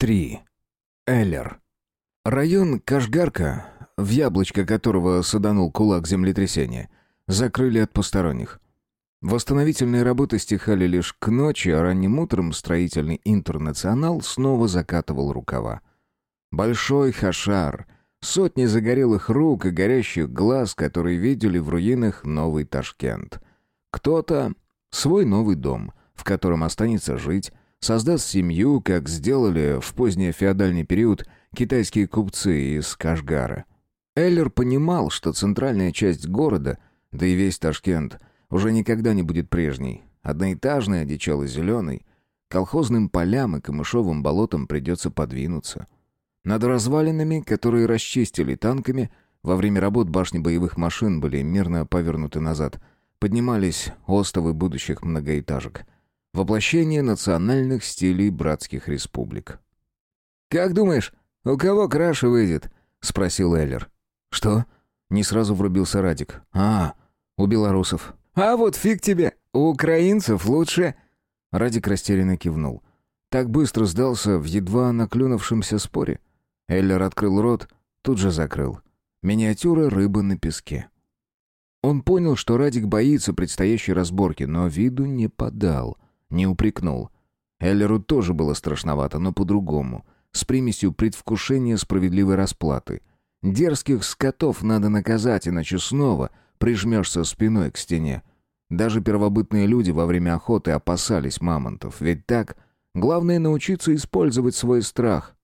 3. Эллер. Район Кашгарка, в яблочко которого саданул кулак землетрясения, закрыли от посторонних. Восстановительные работы стихали лишь к ночи, а ранним утром строительный интернационал снова закатывал рукава. Большой хашар, сотни загорелых рук и горящих глаз, которые видели в руинах новый Ташкент. Кто-то свой новый дом, в котором останется жить, создаст семью, как сделали в поздний феодальный период китайские купцы из Кашгара. Эллер понимал, что центральная часть города, да и весь Ташкент, уже никогда не будет прежней. Одноэтажный, одичало-зеленый. Колхозным полям и камышовым болотам придется подвинуться. Над развалинами, которые расчистили танками, во время работ башни боевых машин были мирно повернуты назад, поднимались остовы будущих многоэтажек — Воплощение национальных стилей братских республик. «Как думаешь, у кого краше выйдет?» — спросил Эллер. «Что?» — не сразу врубился Радик. «А, у белорусов». «А вот фиг тебе, у украинцев лучше...» Радик растерянно кивнул. Так быстро сдался в едва наклюнувшемся споре. Эллер открыл рот, тут же закрыл. Миниатюра рыбы на песке. Он понял, что Радик боится предстоящей разборки, но виду не подал — не упрекнул. Эллеру тоже было страшновато, но по-другому. С примесью предвкушения справедливой расплаты. Дерзких скотов надо наказать, иначе снова прижмешься спиной к стене. Даже первобытные люди во время охоты опасались мамонтов. Ведь так? Главное научиться использовать свой страх.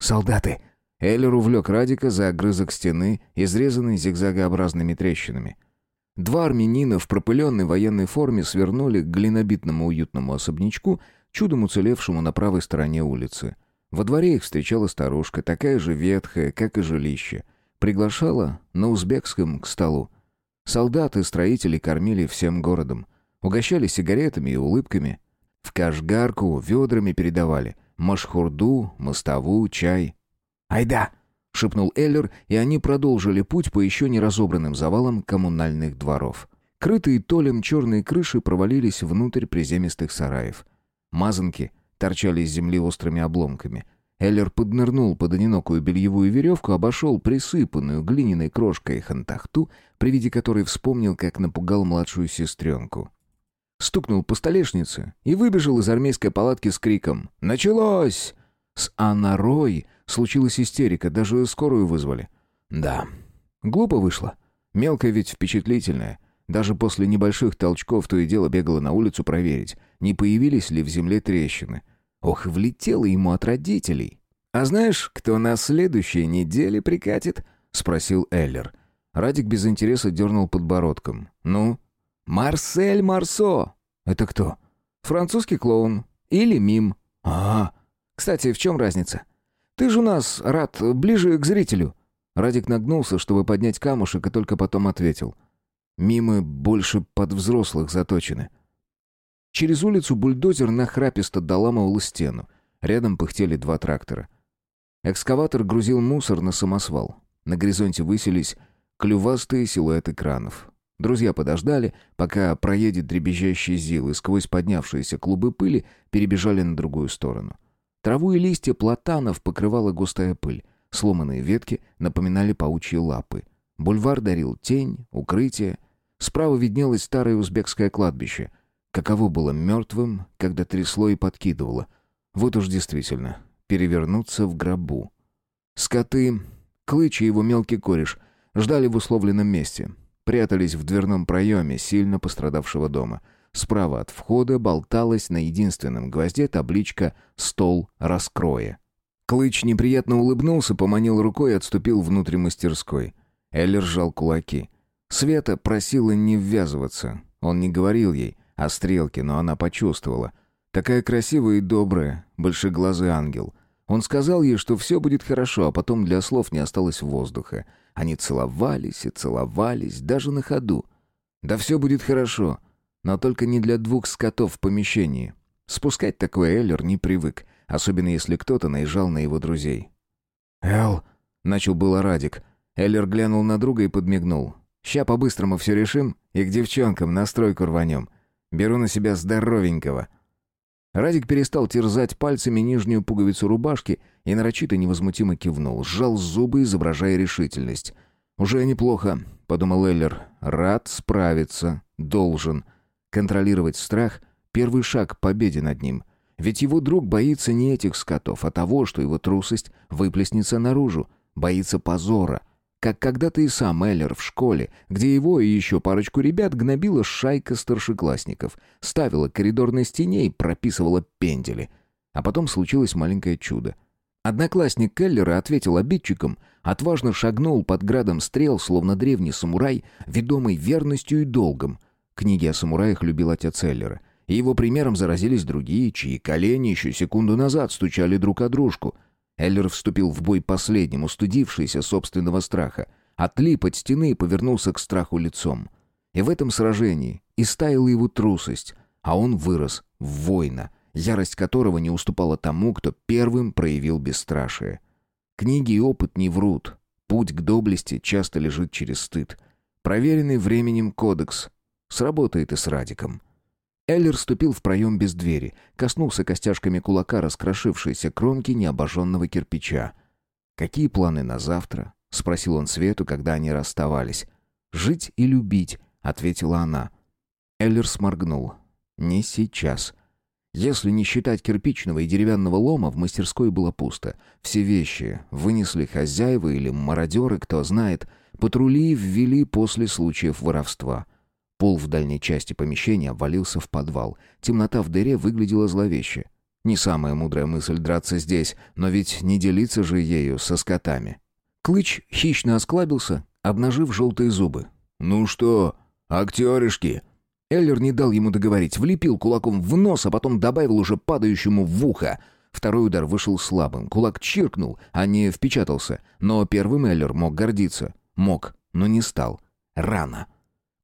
«Солдаты!» Эллер увлек Радика за огрызок стены, изрезанный зигзагообразными трещинами. Два армянина в пропыленной военной форме свернули к глинобитному уютному особнячку, чудом уцелевшему на правой стороне улицы. Во дворе их встречала старушка, такая же ветхая, как и жилище. Приглашала на узбекском к столу. Солдаты, строители кормили всем городом. Угощали сигаретами и улыбками. В Кашгарку ведрами передавали машхурду, мостову, чай. «Айда!» — шепнул Эллер, и они продолжили путь по еще не разобранным завалам коммунальных дворов. Крытые толем черные крыши провалились внутрь приземистых сараев. Мазанки торчали из земли острыми обломками. Эллер поднырнул под одинокую бельевую веревку, обошел присыпанную глиняной крошкой хантахту, при виде которой вспомнил, как напугал младшую сестренку. Стукнул по столешнице и выбежал из армейской палатки с криком «Началось!» С Анарой случилась истерика, даже скорую вызвали. Да, глупо вышло. Мелкая ведь впечатлительная. Даже после небольших толчков то и дело бегала на улицу проверить, не появились ли в земле трещины. Ох, влетело ему от родителей. «А знаешь, кто на следующей неделе прикатит?» — спросил Эллер. Радик без интереса дернул подбородком. «Ну?» «Марсель Марсо!» «Это кто?» «Французский клоун. Или мим». «А, кстати, в чем разница? Ты же у нас, Рад, ближе к зрителю». Радик нагнулся, чтобы поднять камушек, и только потом ответил. «Мимы больше под взрослых заточены». Через улицу бульдозер нахраписто доламывал стену. Рядом пыхтели два трактора. Экскаватор грузил мусор на самосвал. На горизонте высились клювастые силуэты кранов. Друзья подождали, пока проедет дребезжащий зил, и сквозь поднявшиеся клубы пыли перебежали на другую сторону. Траву и листья платанов покрывала густая пыль. Сломанные ветки напоминали паучьи лапы. Бульвар дарил тень, укрытие. Справа виднелось старое узбекское кладбище. Каково было мертвым, когда трясло и подкидывало. Вот уж действительно, перевернуться в гробу. Скоты, Клыч и его мелкий кореш ждали в условленном месте. Прятались в дверном проеме сильно пострадавшего дома — Справа от входа болталась на единственном гвозде табличка «Стол раскроя». Клыч неприятно улыбнулся, поманил рукой и отступил внутрь мастерской. Эллер сжал кулаки. Света просила не ввязываться. Он не говорил ей о стрелке, но она почувствовала. Такая красивая и добрая, большеглазый ангел. Он сказал ей, что все будет хорошо, а потом для слов не осталось воздуха. Они целовались и целовались, даже на ходу. «Да все будет хорошо», но только не для двух скотов в помещении. Спускать такой Эллер не привык, особенно если кто-то наезжал на его друзей. «Эл», — начал было Радик. Эллер глянул на друга и подмигнул. «Ща по-быстрому все решим и к девчонкам на стройку рванем. Беру на себя здоровенького». Радик перестал терзать пальцами нижнюю пуговицу рубашки и нарочито невозмутимо кивнул, сжал зубы, изображая решительность. «Уже неплохо», — подумал Эллер. «Рад справиться. Должен. Контролировать страх — первый шаг к победе над ним. Ведь его друг боится не этих скотов, а того, что его трусость выплеснется наружу. Боится позора. Как когда-то и сам Эллер в школе, где его и еще парочку ребят гнобила шайка старшеклассников, ставила к коридорной стене и прописывала пендели. А потом случилось маленькое чудо. Одноклассник Келлера ответил обидчикам, отважно шагнул под градом стрел, словно древний самурай, ведомый верностью и долгом. Книги о самураях любил отец Эллера — и его примером заразились другие, чьи колени еще секунду назад стучали друг о дружку. Эллер вступил в бой последним, устыдившийся собственного страха. Отлип от стены и повернулся к страху лицом. И в этом сражении истаяла его трусость, а он вырос в воина, ярость которого не уступала тому, кто первым проявил бесстрашие. Книги и опыт не врут. Путь к доблести часто лежит через стыд. Проверенный временем кодекс сработает и с Радиком. Эллер ступил в проем без двери, коснулся костяшками кулака раскрошившейся кромки необожженного кирпича. «Какие планы на завтра?» — спросил он Свету, когда они расставались. «Жить и любить», — ответила она. Эллер сморгнул. «Не сейчас». Если не считать кирпичного и деревянного лома, в мастерской было пусто. Все вещи вынесли хозяева или мародеры, кто знает. Патрули ввели после случаев воровства. Пол в дальней части помещения обвалился в подвал. Темнота в дыре выглядела зловеще. Не самая мудрая мысль драться здесь, но ведь не делиться же ею со скотами. Клыч хищно осклабился, обнажив желтые зубы. «Ну что, актеришки?» Эллер не дал ему договорить, влепил кулаком в нос, а потом добавил уже падающему в ухо. Второй удар вышел слабым, кулак чиркнул, а не впечатался. Но первым Эллер мог гордиться. Мог, но не стал. Рано.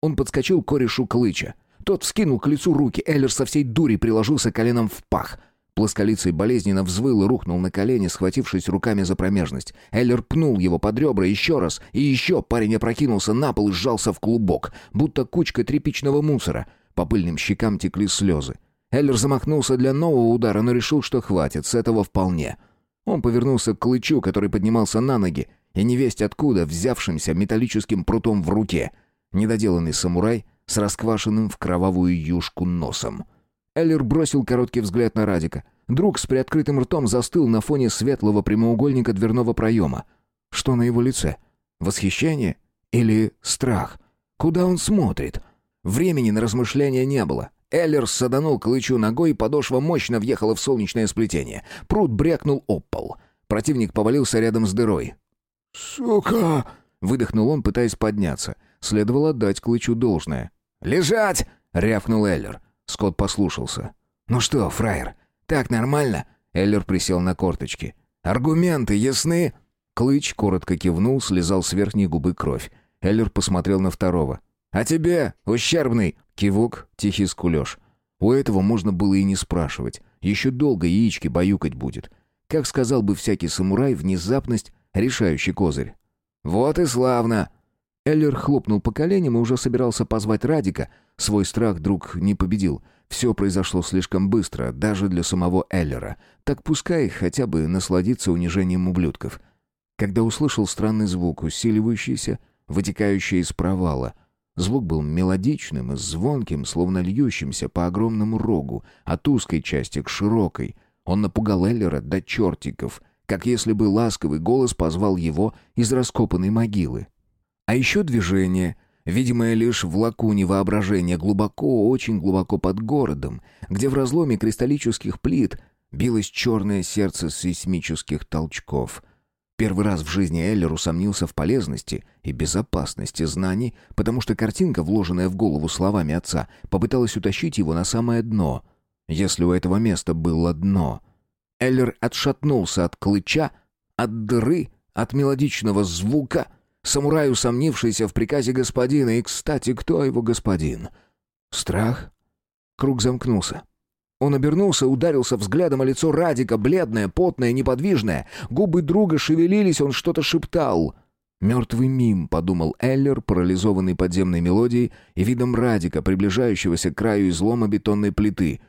Он подскочил к корешу Клыча. Тот вскинул к лицу руки, Эллер со всей дури приложился коленом в пах. Плосколицый болезненно взвыл и рухнул на колени, схватившись руками за промежность. Эллер пнул его под ребра еще раз, и еще парень опрокинулся на пол и сжался в клубок, будто кучка тряпичного мусора. По пыльным щекам текли слезы. Эллер замахнулся для нового удара, но решил, что хватит, с этого вполне. Он повернулся к Клычу, который поднимался на ноги, и невесть откуда, взявшимся металлическим прутом в руке — Недоделанный самурай с расквашенным в кровавую юшку носом. Эллер бросил короткий взгляд на Радика. Друг с приоткрытым ртом застыл на фоне светлого прямоугольника дверного проема. Что на его лице? Восхищение? Или страх? Куда он смотрит? Времени на размышления не было. Эллер саданул клычу ногой, подошва мощно въехала в солнечное сплетение. Пруд брякнул об пол. Противник повалился рядом с дырой. «Сука!» — выдохнул он, пытаясь подняться — Следовало отдать Клычу должное. «Лежать!» — рявкнул Эллер. Скотт послушался. «Ну что, фраер, так нормально?» Эллер присел на корточки. «Аргументы ясны?» Клыч коротко кивнул, слезал с верхней губы кровь. Эллер посмотрел на второго. «А тебе, ущербный!» Кивок, тихий скулеж. У этого можно было и не спрашивать. Еще долго яички баюкать будет. Как сказал бы всякий самурай, внезапность — решающий козырь. «Вот и славно!» Эллер хлопнул по коленям и уже собирался позвать Радика. Свой страх друг не победил. Все произошло слишком быстро, даже для самого Эллера. Так пускай хотя бы насладиться унижением ублюдков. Когда услышал странный звук, усиливающийся, вытекающий из провала. Звук был мелодичным и звонким, словно льющимся по огромному рогу, от узкой части к широкой. Он напугал Эллера до чертиков, как если бы ласковый голос позвал его из раскопанной могилы. А еще движение, видимое лишь в лакуне воображения, глубоко, очень глубоко под городом, где в разломе кристаллических плит билось черное сердце сейсмических толчков. Первый раз в жизни Эллер усомнился в полезности и безопасности знаний, потому что картинка, вложенная в голову словами отца, попыталась утащить его на самое дно, если у этого места было дно. Эллер отшатнулся от клыча, от дыры, от мелодичного звука — Самурай, усомнившийся в приказе господина. И, кстати, кто его господин? Страх? Круг замкнулся. Он обернулся, ударился взглядом о лицо Радика, бледное, потное, неподвижное. Губы друга шевелились, он что-то шептал. «Мертвый мим», — подумал Эллер, парализованный подземной мелодией и видом Радика, приближающегося к краю излома бетонной плиты.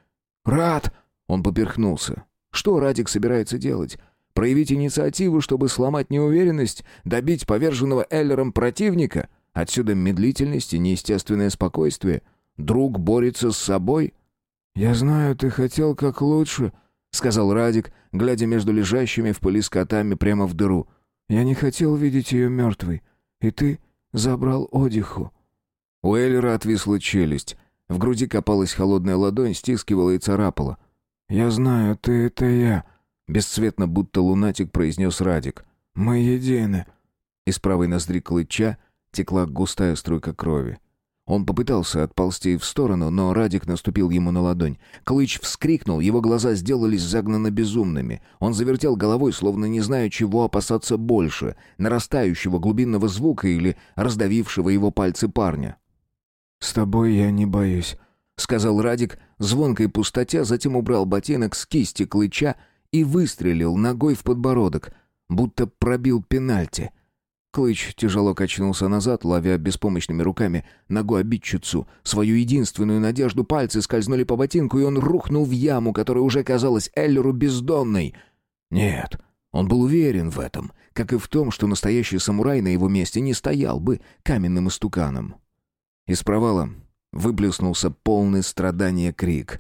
«Рад!» Он поперхнулся. Что Радик собирается делать? Проявить инициативу, чтобы сломать неуверенность, добить поверженного Эллером противника? Отсюда медлительность и неестественное спокойствие. Друг борется с собой? «Я знаю, ты хотел как лучше», — сказал Радик, глядя между лежащими в пыли скотами прямо в дыру. «Я не хотел видеть ее мертвой, и ты забрал Одиху». У Эллера отвисла челюсть. В груди копалась холодная ладонь, стискивала и царапала. «Я знаю, ты — это я», — бесцветно, будто лунатик произнес Радик. «Мы едины». Из правой ноздри клыча текла густая струйка крови. Он попытался отползти в сторону, но Радик наступил ему на ладонь. Клыч вскрикнул, его глаза сделались загнанно безумными. Он завертел головой, словно не зная, чего опасаться больше — нарастающего глубинного звука или раздавившего его пальцы парня. «С тобой я не боюсь», — сказал Радик звонкой пустоте, затем убрал ботинок с кисти Клыча и выстрелил ногой в подбородок, будто пробил пенальти — Клыч тяжело качнулся назад, ловя беспомощными руками ногу обидчицу. Свою единственную надежду пальцы скользнули по ботинку, и он рухнул в яму, которая уже казалась Эллеру бездонной. Нет, он был уверен в этом, как и в том, что настоящий самурай на его месте не стоял бы каменным истуканом. Из провала выплеснулся полный страдания крик.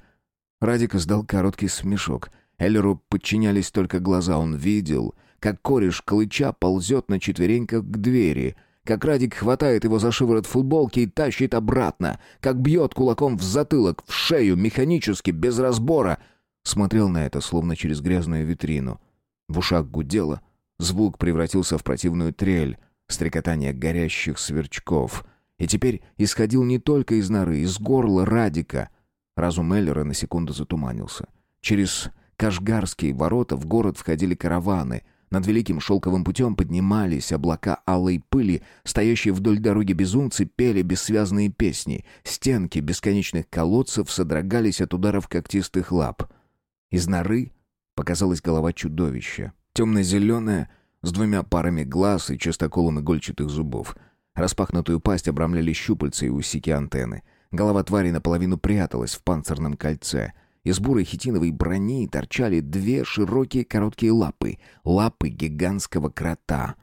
Радик издал короткий смешок. Эллеру подчинялись только глаза. Он видел, как кореш клыча ползет на четвереньках к двери, как Радик хватает его за шиворот футболки и тащит обратно, как бьет кулаком в затылок, в шею, механически, без разбора. Смотрел на это, словно через грязную витрину. В ушах гудело, звук превратился в противную трель, стрекотание горящих сверчков. И теперь исходил не только из норы, из горла Радика. Разум Эллера на секунду затуманился. Через Кашгарские ворота в город входили караваны, над великим шелковым путем поднимались облака алой пыли, стоящие вдоль дороги безумцы пели бессвязные песни, стенки бесконечных колодцев содрогались от ударов когтистых лап. Из норы показалась голова чудовища, темно-зеленая, с двумя парами глаз и частоколом игольчатых зубов. Распахнутую пасть обрамляли щупальца и усики антенны. Голова твари наполовину пряталась в панцирном кольце — из бурой хитиновой брони торчали две широкие короткие лапы, лапы гигантского крота.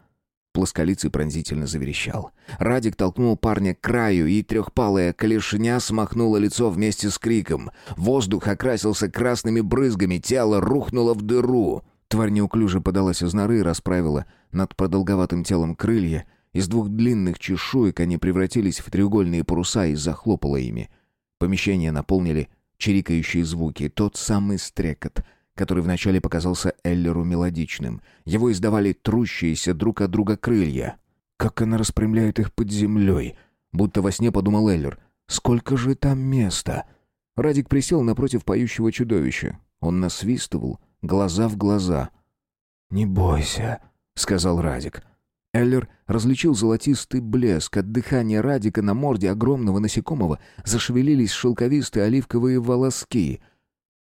Плосколицый пронзительно заверещал. Радик толкнул парня к краю, и трехпалая клешня смахнула лицо вместе с криком. Воздух окрасился красными брызгами, тело рухнуло в дыру. Тварь неуклюже подалась из норы и расправила над продолговатым телом крылья. Из двух длинных чешуек они превратились в треугольные паруса и захлопала ими. Помещение наполнили чирикающие звуки, тот самый стрекот, который вначале показался Эллеру мелодичным. Его издавали трущиеся друг от друга крылья. «Как она распрямляет их под землей!» Будто во сне подумал Эллер. «Сколько же там места!» Радик присел напротив поющего чудовища. Он насвистывал, глаза в глаза. «Не бойся», — сказал Радик. Эллер различил золотистый блеск. От дыхания Радика на морде огромного насекомого зашевелились шелковистые оливковые волоски.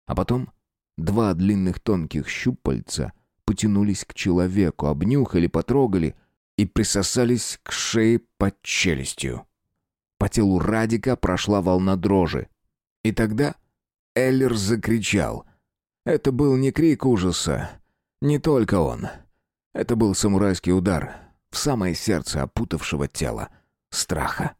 А потом два длинных тонких щупальца потянулись к человеку, обнюхали, потрогали и присосались к шее под челюстью. По телу Радика прошла волна дрожи. И тогда Эллер закричал. Это был не крик ужаса, не только он. Это был самурайский удар — в самое сердце опутавшего тело страха.